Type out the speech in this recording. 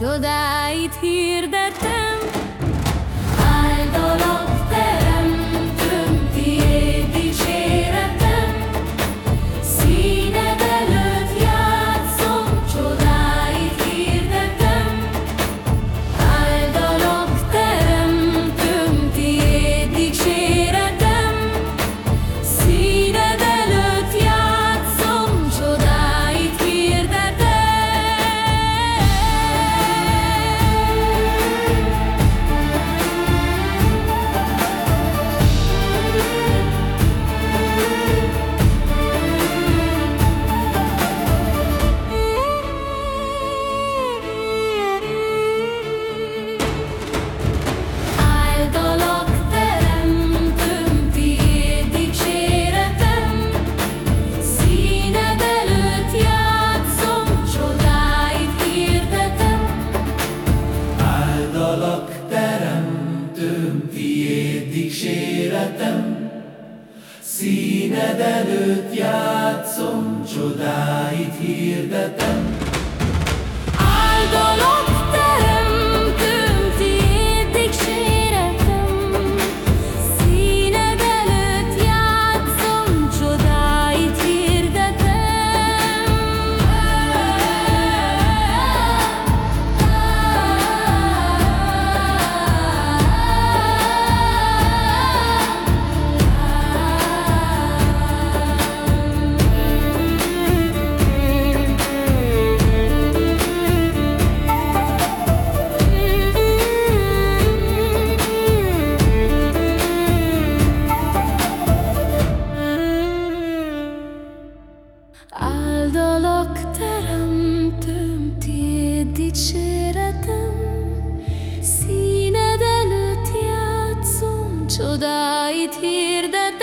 csodáit hirdetem, áldalom. dicséretem, Színed előtt játszom, csodáit hirdetem. Áldalom! ुदाीर्दत्त